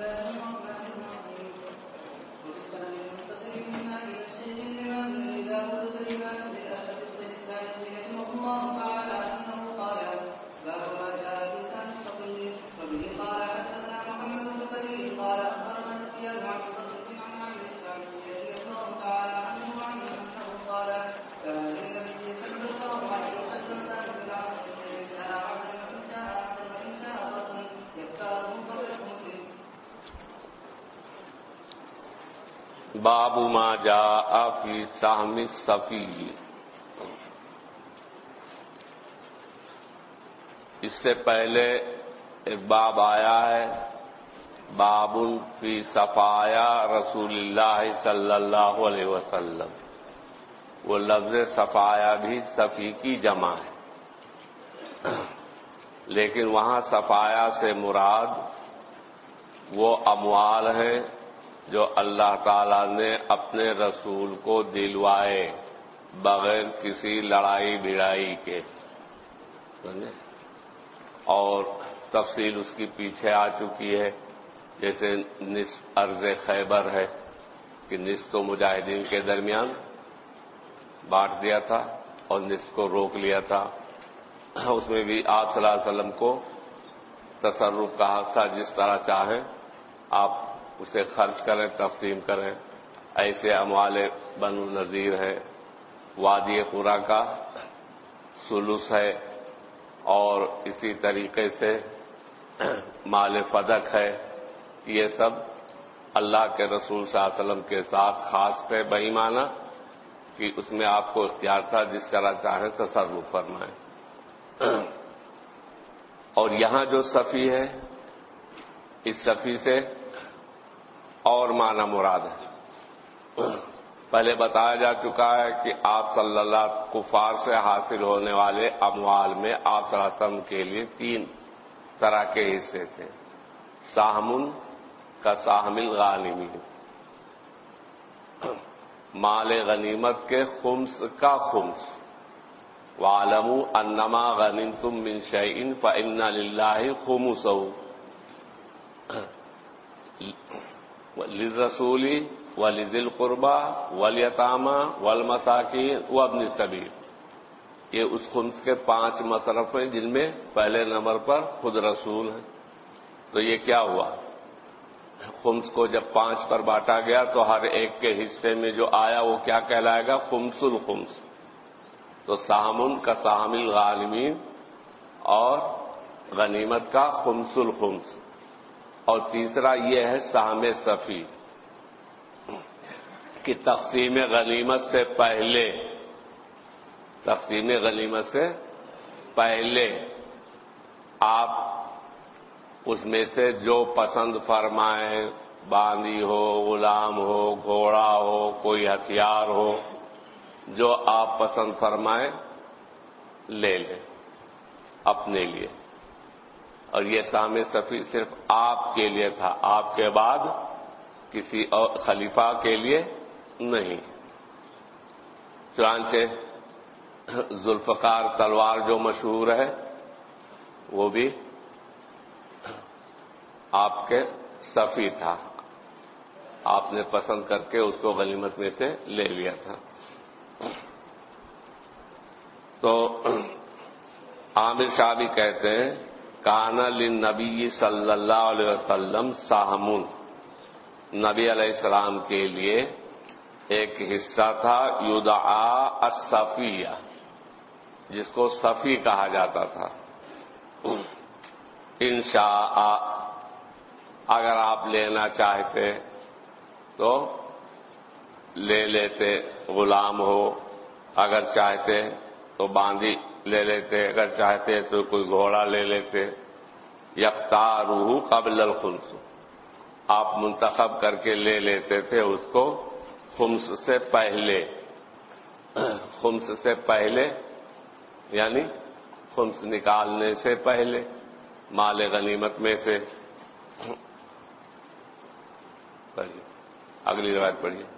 اللہ باب ما جاء فی سہم صفی۔ اس سے پہلے ایک باب آیا ہے، باب فی صفایا رسول اللہ صلی اللہ علیہ وسلم۔ وہ لفظ صفایا بھی صفی کی جمع ہے۔ لیکن وہاں صفایا سے مراد وہ اموال ہیں۔ جو اللہ تعالی نے اپنے رسول کو دلوائے بغیر کسی لڑائی بڑائی کے۔ اور تفصیل اس کی پیچھے آ چکی ہے۔ جیسے نصف عرض خیبر ہے کہ نصف تو مجاہدین کے درمیان بانٹ دیا تھا اور نصف کو روک لیا تھا۔ اس میں بھی آپ صلی اللہ علیہ وسلم کو تصرف کا حق تھا جس طرح چاہیں۔ آپ اسے خرچ کریں، تقسیم کریں۔ ایسے اموال بن نذیر ہے وادی قرا کا سلوس ہے اور اسی طریقے سے مال فدق ہے۔ یہ سب اللہ کے رسول صلی اللہ علیہ وسلم کے ساتھ خاص پہ بہی مانا کہ اس میں آپ کو اختیار تھا، جس طرح چاہیں تصرف فرمائیں۔ اور یہاں جو صفی ہے، اس صفی سے اور معنی مراد ہے۔ پہلے بتایا جا چکا ہے کہ آپ صلی اللہ کفار سے حاصل ہونے والے اموال میں آپ صلی اللہ علیہ وسلم کے لیے تین طرح کے حصے تھے۔ ساہمن کا ساحمل غانمی مال غنیمت کے خمس کا خمس۔ والم انما غنیم تم من شعین فن اللہ خمس رسولی ولی دل قربا ولیطامہ ول مساکین و ابن صبیر یہ اس خمس کے پانچ مصرف ہیں جن میں پہلے نمبر پر خود رسول ہیں۔ تو یہ کیا ہوا؟ خمس کو جب پانچ پر بانٹا گیا تو ہر ایک کے حصے میں جو آیا وہ کیا کہلائے گا؟ خمس الخمس تو سامن کا سامل غالمین اور غنیمت کا خمس الخمس اور تیسرا یہ ہے سام صفی، کہ تقسیم غنیمت سے پہلے، تقسیم غنیمت سے پہلے آپ اس میں سے جو پسند فرمائیں باندی ہو، غلام ہو، گھوڑا ہو، کوئی ہتھیار ہو، جو آپ پسند فرمائیں، لے لیں اپنے لیے۔ اور یہ سام صفی صرف آپ کے لیے تھا۔ آپ کے بعد کسی اور خلیفہ کے لیے نہیں۔ چنانچہ ذوالفقار تلوار جو مشہور ہے، وہ بھی آپ کے صفی تھا۔ آپ نے پسند کر کے اس کو غنیمت میں سے لے لیا تھا۔ تو عامر شاہ بھی کہتے ہیں کانا نبی صلی اللہ علیہ وسلم ساہمن نبی علیہ السلام کے لیے ایک حصہ تھا یودا صفیہ جس کو صفی کہا جاتا تھا۔ انشاء، اگر آپ لینا چاہتے تو لے لیتے، غلام ہو، اگر چاہتے تو باندھی لے لیتے، اگر چاہتے تو کوئی گھوڑا لے لیتے۔ یختار قبل الخمس آپ منتخب کر کے لے لیتے تھے اس کو خمس سے پہلے۔ خمس سے پہلے یعنی خمس نکالنے سے پہلے، مال غنیمت میں سے۔ اگلی روایت پڑھیے۔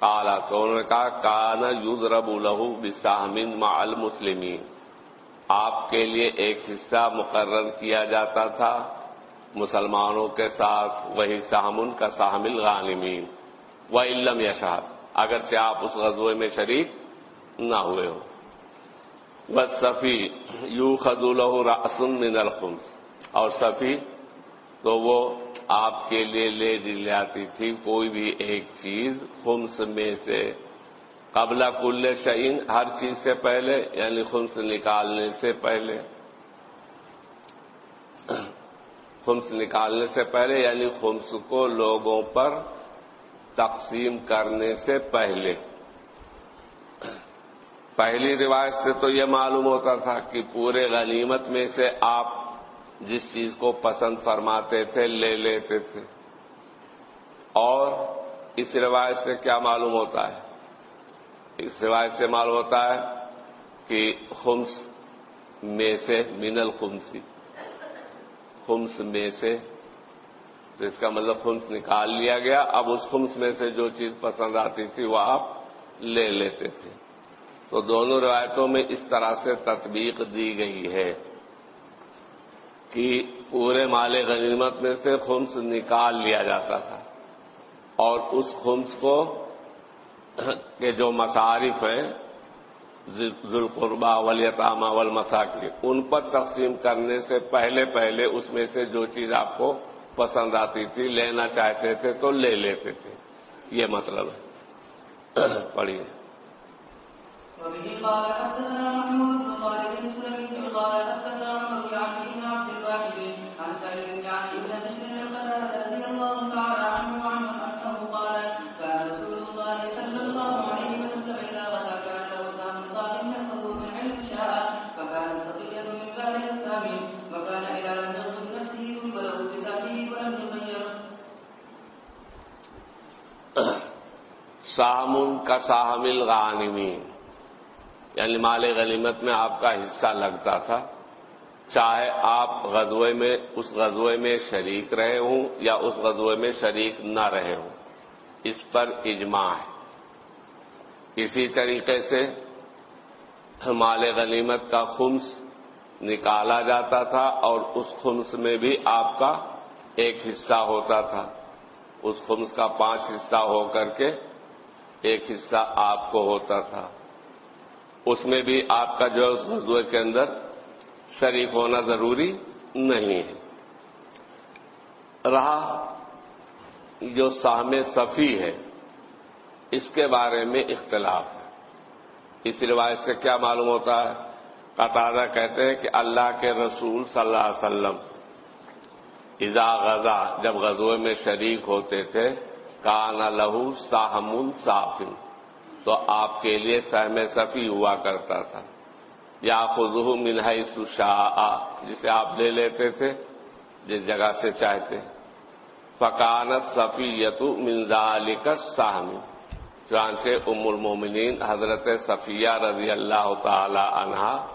کالا تو انہوں نے کہا، کان یوز رب الہو بسامن مع المسلمین. آپ کے لیے ایک حصہ مقرر کیا جاتا تھا مسلمانوں کے ساتھ، وہی سہمن کا سامل غانمین۔ و علم یشاد اگرچہ آپ اس غزوے میں شریک نہ ہوئے ہو بس صفی یو خد راسن من الخمس اور صفی تو وہ آپ کے لیے لے جی دی جاتی تھی کوئی بھی ایک چیز خمس میں سے قبل کل شعین ہر چیز سے پہلے یعنی خمس نکالنے سے پہلے۔ خمس نکالنے سے پہلے یعنی خمس کو لوگوں پر تقسیم کرنے سے پہلے۔ پہلی روایت سے تو یہ معلوم ہوتا تھا کہ پورے غنیمت میں سے آپ جس چیز کو پسند فرماتے تھے لے لیتے تھے۔ اور اس روایت سے کیا معلوم ہوتا ہے؟ اس روایت سے معلوم ہوتا ہے کہ خمس میں سے من الخمسی، خمس میں سے، تو اس کا مطلب خمس نکال لیا گیا۔ اب اس خمس میں سے جو چیز پسند آتی تھی وہ آپ لے لیتے تھے۔ تو دونوں روایتوں میں اس طرح سے تطبیق دی گئی ہے۔ کہ پورے مال غنیمت میں سے خمس نکال لیا جاتا تھا اور اس خمس کو کے جو مصارف ہیں ذوالقربہ ولیطامہ والمساکی ان پر تقسیم کرنے سے پہلے پہلے اس میں سے جو چیز آپ کو پسند آتی تھی، لینا چاہتے تھے تو لے لیتے تھے۔ یہ مطلب ہے۔ پڑھیے۔ وبه قال حدثنا محمود سلمي قال حدثنا الله تعالى عنه وعنه قال كان رسول الله صلى الله عليه وسلم كان له سهم صاحب من حيث شاء من ذلك السهم وكان لم يغزو بنفسه بسهمه ولم يغير. سامن کا ساحمل غانمین یعنی مال غنیمت میں آپ کا حصہ لگتا تھا۔ چاہے آپ غزوے میں، اس غزوے میں شریک رہے ہوں یا اس غزوے میں شریک نہ رہے ہوں، اس پر اجماع ہے۔ اسی طریقے سے مال غنیمت کا خمس نکالا جاتا تھا اور اس خمس میں بھی آپ کا ایک حصہ ہوتا تھا۔ اس خمس کا پانچ حصہ ہو کر کے ایک حصہ آپ کو ہوتا تھا۔ اس میں بھی آپ کا جو ہے، اس غزوے کے اندر شریک ہونا ضروری نہیں ہے۔ رہا جو سام صفی ہے، اس کے بارے میں اختلاف ہے۔ اس روایت سے کیا معلوم ہوتا ہے؟ قطارہ کہتے ہیں کہ اللہ کے رسول صلی اللہ علیہ وسلم ازا غزا، جب غزوے میں شریک ہوتے تھے کانا لہو ساہم صافن تو آپ کے لیے سہم صفی ہوا کرتا تھا۔ یا خزو منہائی سشا جسے آپ لے لیتے تھے، جس جگہ سے چاہتے۔ فکانت صفی یتو منظال ساہمی چانچے ام المومنین حضرت صفیہ رضی اللہ تعالی عنہا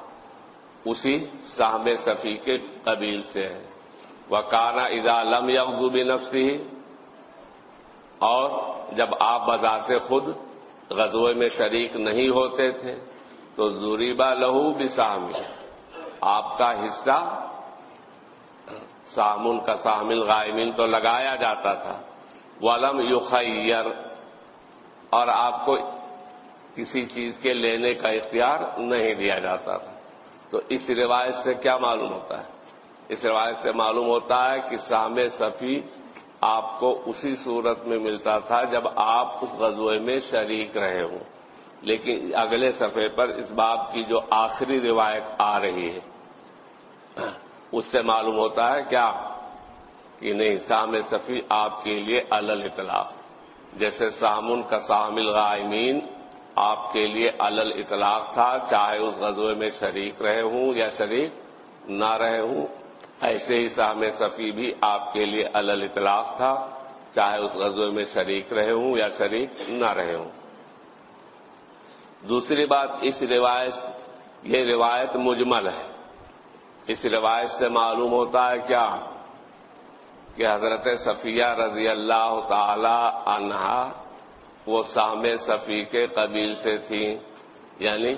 اسی سہم صفی کے قبیل سے ہے۔ وہ کانا ادا لم یغزو بنفسی اور جب آپ بذات خود غزوے میں شریک نہیں ہوتے تھے تو زوریبا لہو بھی آپ کا حصہ سامن کا سامل غائمین تو لگایا جاتا تھا۔ ولم یخیر۔ اور آپ کو کسی چیز کے لینے کا اختیار نہیں دیا جاتا تھا۔ تو اس روایت سے کیا معلوم ہوتا ہے؟ اس روایت سے معلوم ہوتا ہے کہ سام صفی آپ کو اسی صورت میں ملتا تھا جب آپ اس غزوے میں شریک رہے ہوں۔ لیکن اگلے صفحے پر اس باب کی جو آخری روایت آ رہی ہے، اس سے معلوم ہوتا ہے کیا؟ کہ نہیں سام صفی آپ کے لیے الل اطلاق۔ جیسے سامن کا سامل غائمین آپ کے لیے الل اطلاق تھا، چاہے اس غزوے میں شریک رہے ہوں یا شریک نہ رہے ہوں، ایسے ہی سام صفی بھی آپ کے لیے الل اطلاق تھا، چاہے اس غزوے میں شریک رہے ہوں یا شریک نہ رہے ہوں۔ دوسری بات، اس روایت، یہ روایت مجمل ہے۔ اس روایت سے معلوم ہوتا ہے کیا؟ کہ حضرت صفیہ رضی اللہ تعالی عنہا وہ سام صفی کے قبیل سے تھیں۔ یعنی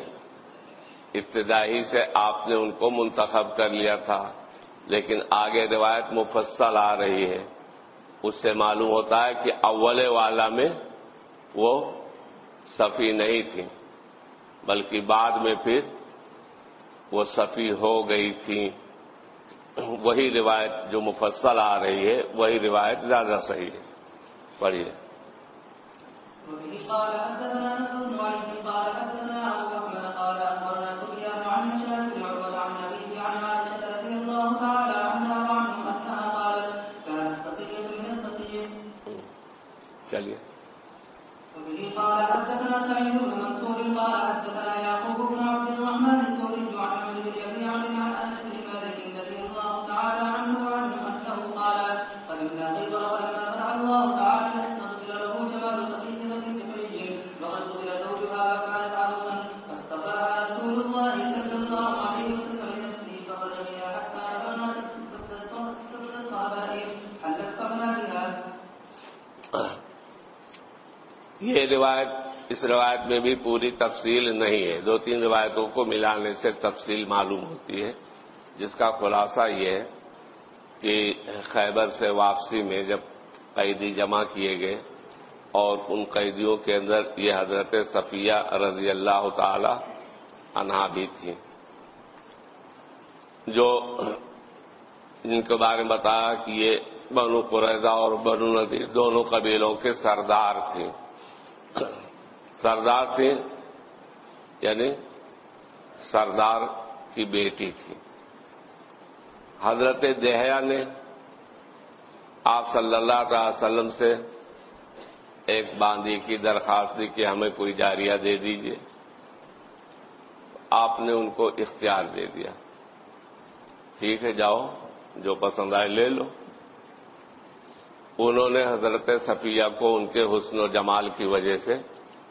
ابتدائی سے آپ نے ان کو منتخب کر لیا تھا، لیکن آگے روایت مفصل آ رہی ہے۔ اس سے معلوم ہوتا ہے کہ اول والا میں وہ صفی نہیں تھی بلکہ بعد میں پھر وہ صفی ہو گئی تھی وہی روایت جو مفصل آ رہی ہے، وہی روایت زیادہ صحیح ہے۔ پڑھیے۔ چلیے۔ یہ روایت اس روایت میں بھی پوری تفصیل نہیں ہے۔ دو تین روایتوں کو ملانے سے تفصیل معلوم ہوتی ہے۔ جس کا خلاصہ یہ ہے کہ خیبر سے واپسی میں جب قیدی جمع کیے گئے اور ان قیدیوں کے اندر یہ حضرت صفیہ رضی اللہ تعالی عنہا بھی تھی۔ جو جن کے بارے میں بتایا کہ یہ بنو قریضہ اور بنو ندی دونوں قبیلوں کے سردار تھے۔ سردار تھے یعنی سردار کی بیٹی تھی۔ حضرت دہیا نے آپ صلی اللہ تعالی وسلم سے ایک باندی کی درخواست دی کہ ہمیں کوئی جاریہ دے دیجیے آپ نے ان کو اختیار دے دیا۔ ٹھیک ہے، جاؤ، جو پسند آئے لے لو۔ انہوں نے حضرت صفیہ کو ان کے حسن و جمال کی وجہ سے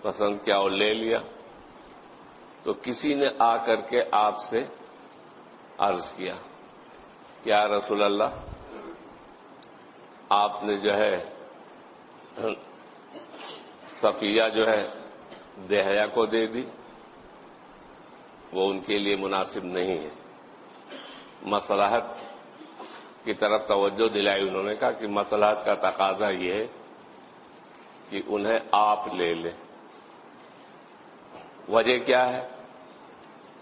پسند کیا اور لے لیا تو کسی نے آ کر کے آپ سے عرض کیا کیا رسول اللہ، آپ نے جو ہے صفیہ جو ہے دہیا کو دے دی، وہ ان کے لیے مناسب نہیں ہے۔ مسلحت کی طرف توجہ دلائی انہوں نے کہا کہ مسلحت کا تقاضا یہ ہے کہ انہیں آپ لے لیں۔ وجہ کیا ہے؟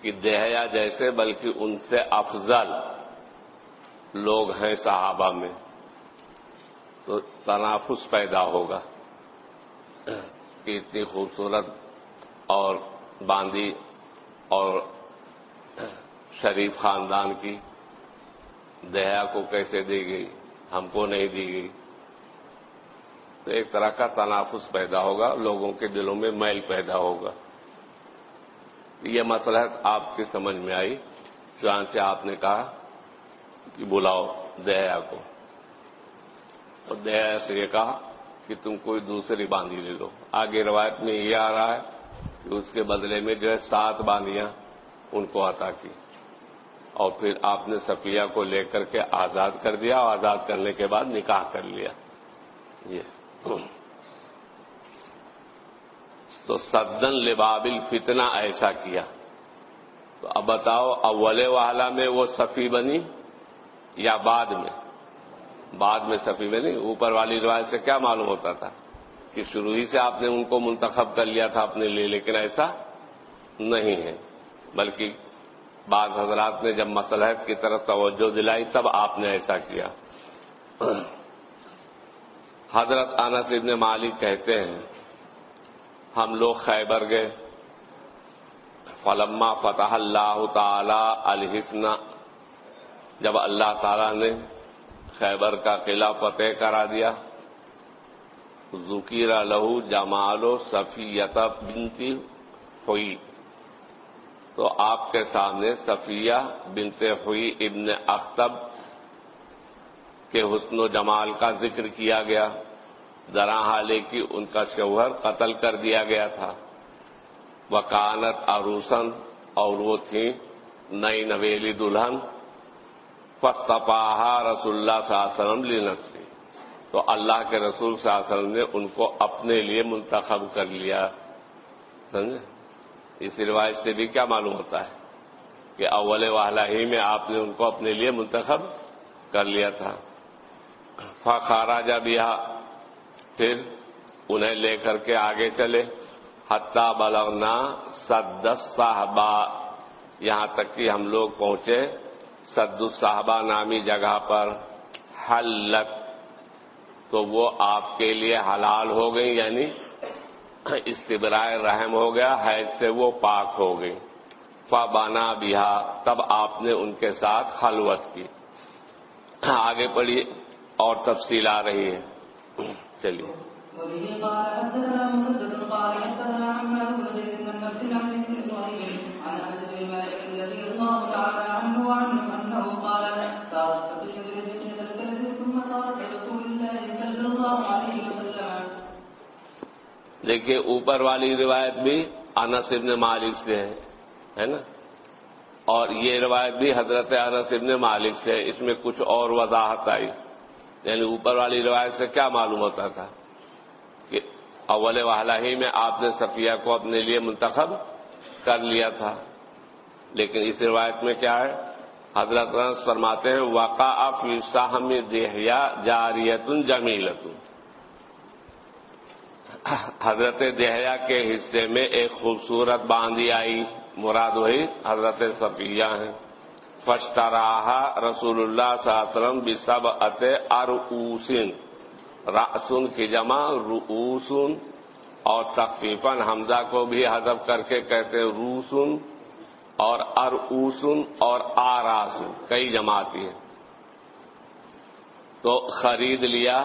کہ دہیا جیسے بلکہ ان سے افضل لوگ ہیں صحابہ میں، تو تنافس پیدا ہوگا۔ کہ اتنی خوبصورت اور باندی اور شریف خاندان کی دہیا کو کیسے دی گئی؟ ہم کو نہیں دی گئی۔ تو ایک طرح کا تنافس پیدا ہوگا، لوگوں کے دلوں میں میل پیدا ہوگا۔ یہ مسئلہ آپ کی سمجھ میں آئی چانچہ آپ نے کہا کہ بلاؤ دہیا کو۔ اور دہیا سے یہ کہا کہ تم کوئی دوسری باندھی لے لو۔ آگے روایت میں یہ آ رہا ہے کہ اس کے بدلے میں جو ہے سات باندیاں ان کو عطا کی۔ اور پھر آپ نے صفیہ کو لے کر کے آزاد کر دیا، اور آزاد کرنے کے بعد نکاح کر لیا۔ یہ۔ تو سدن لبابل فتنہ ایسا کیا۔ تو اب بتاؤ، اول والا میں وہ صفی بنی یا بعد میں؟ بعد میں صفی بنی۔ اوپر والی روایت سے کیا معلوم ہوتا تھا کہ شروع ہی سے آپ نے ان کو منتخب کر لیا تھا اپنے لیے، لیکن ایسا نہیں ہے۔ بلکہ بعض حضرات نے جب مسلحت کی طرف توجہ دلائی، تب آپ نے ایسا کیا۔ حضرت انس ابن مالک کہتے ہیں ہم لوگ خیبر گئے۔ فلما فتح اللہ تعالی الحسن۔ جب اللہ تعالی نے خیبر کا قلعہ فتح کرا دیا ذکیر لہو جمال و صفیت بنتی ہوئی تو آپ کے سامنے صفیہ بنت ہوئی ابن اختب کے حسن و جمال کا ذکر کیا گیا۔ ذرا حالے کی ان کا شوہر قتل کر دیا گیا تھا۔ وکانت عروسن اور وہ تھی نئی نویلی دلہن۔ فستفاہ رسول اللہ صلی اللہ علیہ وسلم لنفسی تو اللہ کے رسول صلی اللہ علیہ وسلم نے ان کو اپنے لیے منتخب کر لیا۔ سمجھے؟ اس روایت سے بھی کیا معلوم ہوتا ہے کہ اول والا ہی میں آپ نے ان کو اپنے لیے منتخب کر لیا تھا۔ فخارا جب یہاں پھر انہیں لے کر کے آگے چلے۔ حتہ بلغنا سدس صاحبہ یہاں تک کہ ہم لوگ پہنچے سد صاحبہ نامی جگہ پر۔ حلت، تو وہ آپ کے لیے حلال ہو گئی یعنی استبرائے رحم ہو گیا، حیض سے وہ پاک ہو گئی۔ فبانا بیا تب آپ نے ان کے ساتھ خلوت کی۔ آگے پڑھیے، اور تفصیل آ رہی ہے۔ چلیے دیکھیے اوپر والی روایت بھی انس ابن مالک سے ہے ہے نا؟ اور یہ روایت بھی حضرت انس ابن مالک سے ہے، اس میں کچھ اور وضاحت آئی۔ یعنی اوپر والی روایت سے کیا معلوم ہوتا تھا کہ اول والا ہی میں آپ نے صفیہ کو اپنے لیے منتخب کر لیا تھا۔ لیکن اس روایت میں کیا ہے؟ حضرت انس فرماتے ہیں، وقع فی ساہم دہیا جاریت جمیلت حضرت دہیا کے حصے میں ایک خوبصورت باندھی آئی، مراد وہی حضرت صفیہ ہیں۔ فشتراہ رسول اللہ صلی اللہ علیہ وسلم بسب ات ارسن راسن کی جمع روسن اور تخفیفن حمزہ کو بھی حذف کر کے کہتے روسن اور ارسن اور آراسن کئی جماعتی ہیں۔ تو خرید لیا،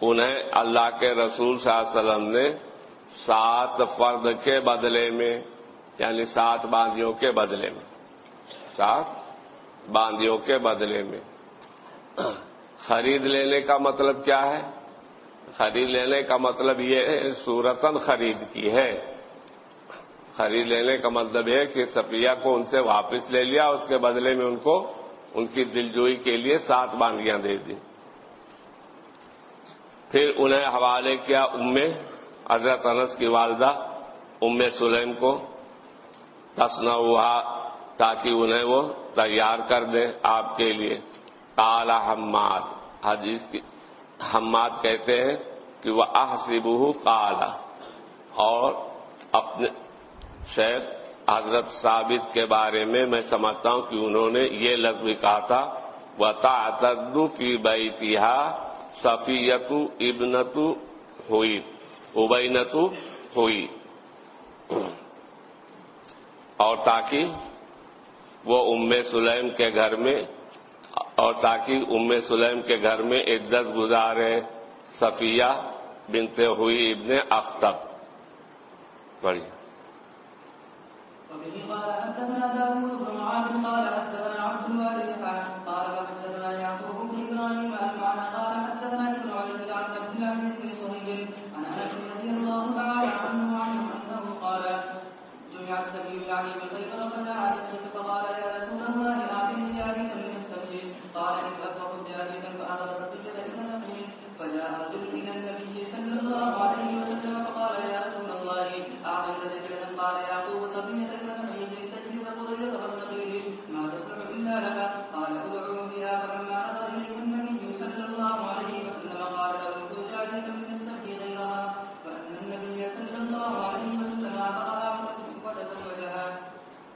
انہیں اللہ کے رسول صلی اللہ علیہ وسلم نے سات فرد کے بدلے میں یعنی سات باندیوں کے بدلے میں۔ سات باندیوں کے بدلے میں۔ خرید لینے کا مطلب کیا ہے؟ خرید لینے کا مطلب یہ ہے صورتن خرید کی ہے۔ خرید لینے کا مطلب ہے کہ صفیہ کو ان سے واپس لے لیا، اس کے بدلے میں ان کو ان کی دلجوئی کے لیے سات باندیاں دے دی۔ پھر انہیں حوالے کیا ام، حضرت انس کی والدہ ام سلیم کو۔ تسنا ہوا تاکہ انہیں وہ تیار کر دیں آپ کے لیے۔ کالا حماد۔ حدیث کی حماد کہتے ہیں کہ وہ احسبہ کالا اور اپنے شیخ حضرت ثابت کے بارے میں میں سمجھتا ہوں کہ انہوں نے یہ لفظ بھی کہا تھا۔ وہ تعدو کی بیتہا صفیت ابنت ہوئی۔ ابینت ہوئی۔ اور تاکہ وہ ام سلیم کے گھر میں، اور تاکہ ام سلیم کے گھر میں عزت گزارے صفیہ بنتے ہوئی ابن اختب۔ بڑھیا۔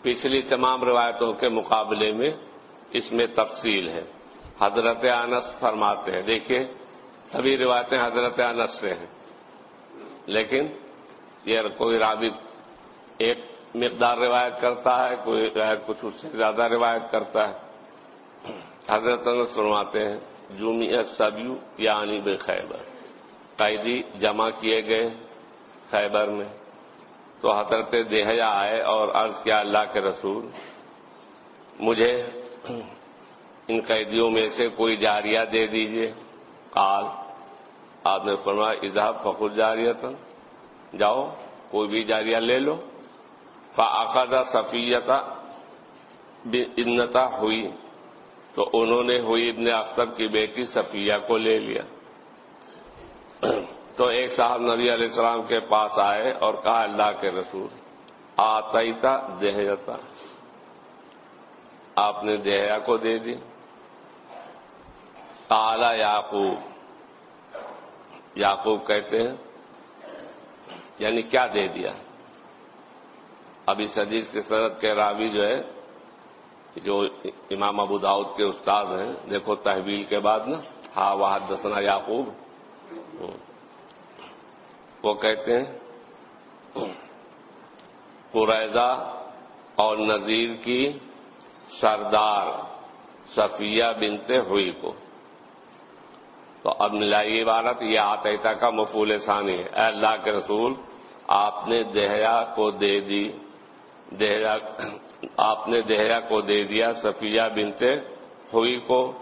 پچھلی تمام روایتوں کے مقابلے میں اس میں تفصیل ہے۔ حضرت انس فرماتے ہیں، دیکھیے، سبھی روایتیں حضرت انس سے ہیں، لیکن یہ کوئی راوی ایک مقدار روایت کرتا ہے، کوئی روایت کچھ اس سے زیادہ روایت کرتا ہے۔ حضرت انس فرماتے ہیں جمعیت سبیو یعنی بے خیبر قیدی جمع کیے گئے خیبر میں۔ تو حضرت دہیا آئے اور عرض کیا اللہ کے رسول، مجھے ان قیدیوں میں سے کوئی جاریہ دے دیجیے۔ قال، آپ نے فرمایا اظہب فخر جاریتن، جاؤ، کوئی بھی جاریہ لے لو۔ فعقدہ صفیتا انتا ہوئی، تو انہوں نے ہوئی ابن اختب کی بیٹی صفیہ کو لے لیا۔ تو ایک صاحب نبی علیہ السلام کے پاس آئے اور کہا اللہ کے رسول آتا دہیتا آپ نے دہیا کو دے دی۔ کالا یعقوب۔ یعقوب کہتے ہیں یعنی کیا دے دیا؟ ابھی حدیث کے صنعت کے راوی جو ہے، جو امام ابو داؤد کے استاد ہیں، دیکھو تحویل کے بعد نا ہاں واحد دسنا یعقوب۔ وہ کہتے ہیں، قریضہ اور نذیر کی سردار صفیہ بنتے ہوئی کو۔ تو اب ملائی عبارت، یہ آتیتا کا مفول ثانی ہے۔ اے اللہ کے رسول، آپ نے دہیا کو دے دی دہیا آپ نے دہیا کو دے دیا صفیہ بنتے ہوئی کو،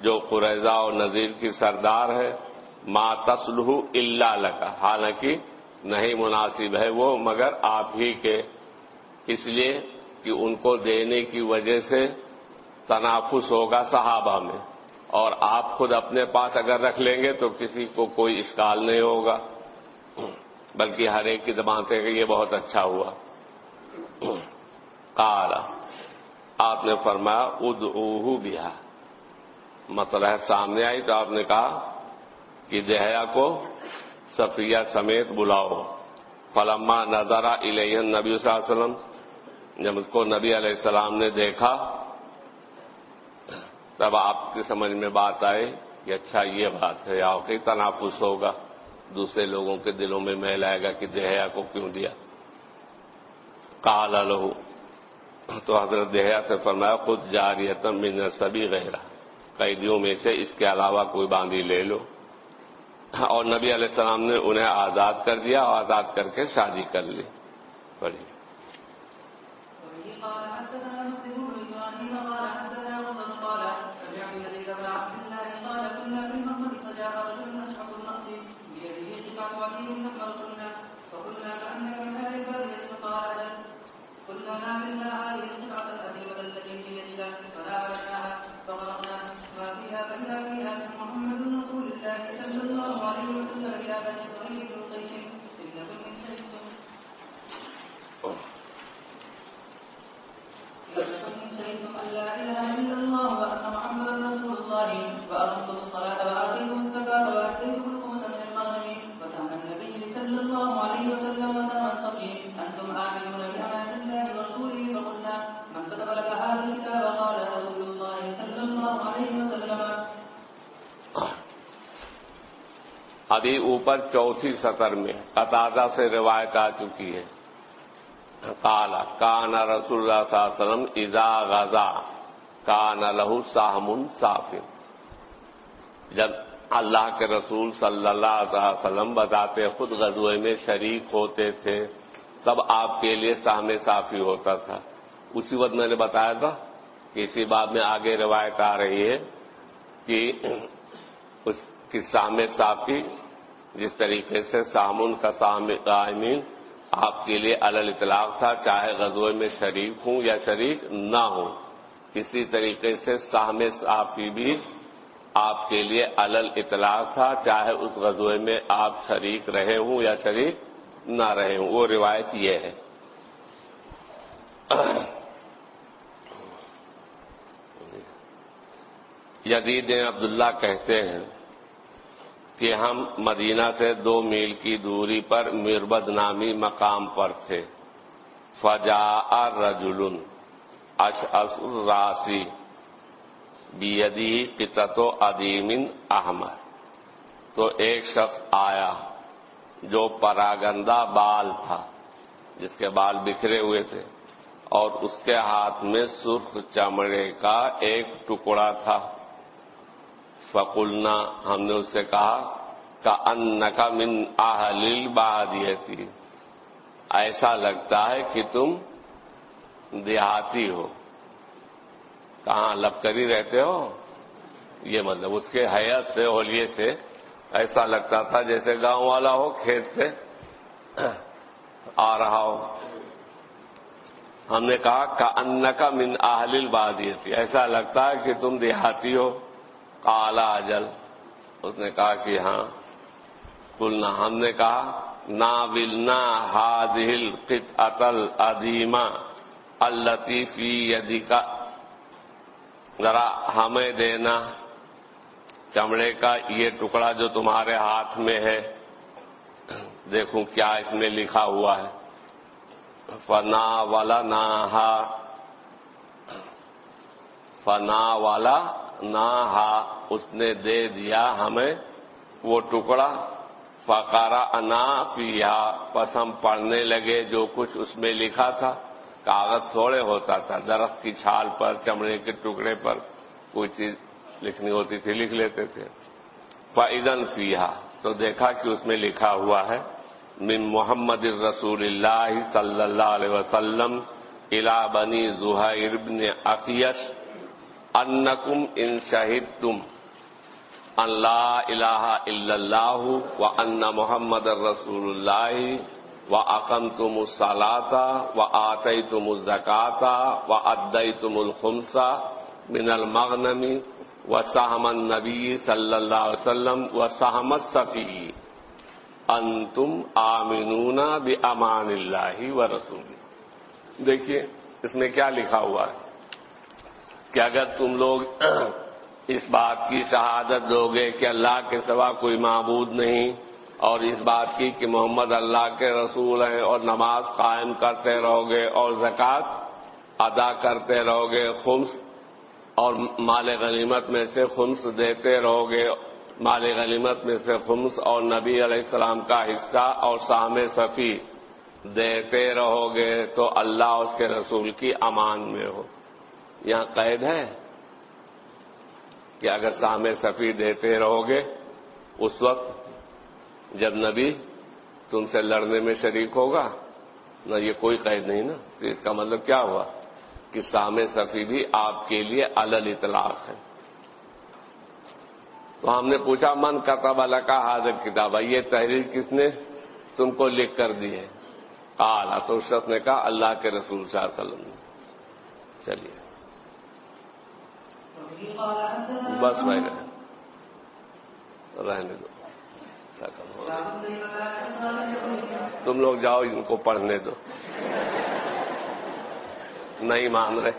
جو قریضہ اور نذیر کی سردار ہے۔ ما تسلح اللہ لگا حالانکہ نہیں مناسب ہے وہ، مگر آپ ہی کے۔ اس لیے کہ ان کو دینے کی وجہ سے تنافس ہوگا صحابہ میں۔ اور آپ خود اپنے پاس اگر رکھ لیں گے تو کسی کو کوئی اشکال نہیں ہوگا۔ بلکہ ہر ایک کی زبان سے یہ بہت اچھا ہوا۔ کالا آپ نے فرمایا اد اوہ بیا مسئلہ سامنے آئی تو آپ نے کہا کہ دہیا کو صفیہ سمیت بلاؤ۔ فلما نظرا علیہ نبی صلی اللہ علیہ وسلم، جب اس کو نبی علیہ السلام نے دیکھا، تب آپ کی سمجھ میں بات آئے کہ اچھا یہ بات ہے یا واقعی تنافس ہوگا، دوسرے لوگوں کے دلوں میں میل آئے گا کہ دہیا کو کیوں دیا؟ کال لہو تو حضرت دہیا سے فرمایا، خود جاریتم من سبھی غیرہ، قیدیوں میں سے اس کے علاوہ کوئی باندھی لے لو۔ اور نبی علیہ السلام نے انہیں آزاد کر دیا اور آزاد کر کے شادی کر لی۔ بڑی ابھی اوپر چوتھی سطر میں قطادہ سے روایت آ چکی ہے۔ کالا کان رسول اللہ صلی اللہ علیہ وسلم ازا غزا، کان لہو ساہمن صاف جب اللہ کے رسول صلی اللہ علیہ وسلم بتاتے، خود غزوے میں شریک ہوتے تھے، تب آپ کے لیے سام صافی ہوتا تھا۔ اسی وقت میں نے بتایا تھا کہ اسی بات میں آگے روایت آ رہی ہے کہ اس کی سام صافی جس طریقے سے سامن کا سام قائمین، آپ کے لیے الل اطلاق تھا، چاہے غزوے میں شریک ہوں یا شریک نہ ہوں۔ اسی طریقے سے سام صافی بھی آپ کے لیے الل اطلاق تھا، چاہے اس غزوے میں آپ شریک رہے ہوں یا شریک نہ رہے ہوں۔ وہ روایت یہ ہے۔ یدید عبداللہ کہتے ہیں کہ ہم مدینہ سے دو میل کی دوری پر مربد نامی مقام پر تھے۔ فجا رجلن اش راسی بیدی قطت و ادیمن احمد تو ایک شخص آیا جو پراگندہ بال تھا، جس کے بال بکھرے ہوئے تھے، اور اس کے ہاتھ میں سرخ چمڑے کا ایک ٹکڑا تھا۔ فقلنا، ہم نے اس سے کہا کا ان کا من آہل بادیتی ایسا لگتا ہے کہ تم دیہاتی ہو۔ کہاں لب کری رہتے ہو؟ یہ مطلب اس کے حیات سے ہولیے سے۔ ایسا لگتا تھا جیسے گاؤں والا ہو، کھیت سے آ رہا ہو۔ ہم نے کہا کا ان کا من اہل بادیتی ایسا لگتا ہے کہ تم دیہاتی ہو۔ کالا اجل اس نے کہا کہ ہاں۔ کلنا ہم نے کہا نا ولنا ہادل قط اتل ادیما الطیفی کا ذرا ہمیں دینا۔ چمڑے کا یہ ٹکڑا جو تمہارے ہاتھ میں ہے۔ دیکھوں کیا اس میں لکھا ہوا ہے۔ فنا والا نا فنا والا نا اس نے دے دیا ہمیں وہ ٹکڑا۔ فقارا انا پیا پس ہم پڑھنے لگے جو کچھ اس میں لکھا تھا۔ کاغذ تھوڑے ہوتا تھا، درخت کی چھال پر، چمڑے کے ٹکڑے پر کوئی چیز لکھنی ہوتی تھی، لکھ لیتے تھے۔ فائدن فیحا تو دیکھا کہ اس میں لکھا ہوا ہے۔ من محمد الرسول اللہ صلی اللہ علیہ وسلم الا بنی زہیر بن عقیش انکم ان شہید تم اللہ الہ الا اللہ و ان محمد الرسول اللہ و اقم تم الصلاطا و آتی تم الزکاتا و ادئی تم الخمسا من المغنمی و سہمن نبی صلی اللہ علیہ وسلم و سہمت صفی ان تم آمنون بھی امان اللہ و رسول. دیکھیے اس میں کیا لکھا ہوا ہے؟ کہ اگر تم لوگ اس بات کی شہادت دو گے کہ اللہ کے سوا کوئی معبود نہیں، اور اس بات کی کہ محمد اللہ کے رسول ہیں اور نماز قائم کرتے رہو گے اور زکوٰۃ ادا کرتے رہو گے، خمس اور مال غنیمت میں سے خمس دیتے رہو گے۔ مال غنیمت میں سے خمس اور نبی علیہ السلام کا حصہ اور سام صفی دیتے رہو گے تو اللہ اس کے رسول کی امان میں ہو۔ یہاں قید ہے کہ اگر سام صفی دیتے رہو گے اس وقت جب نبی تم سے لڑنے میں شریک ہوگا، نہ یہ کوئی قید نہیں نا۔ تو اس کا مطلب کیا ہوا؟ کہ سام صفی بھی آپ کے لیے الل اطلاق ہے۔ تو ہم نے پوچھا، من کتب اللہ کا حاضر کتاب ہے یہ تحریر کس نے تم کو لکھ کر دی ہے؟ کالا تو شخص نے کہا، اللہ کے رسول صلی اللہ علیہ وسلم نے۔ چلیے۔ بس بھائی رہنے دو۔ تم لوگ جاؤ ان کو پڑھنے دو۔ نہیں مان رہے۔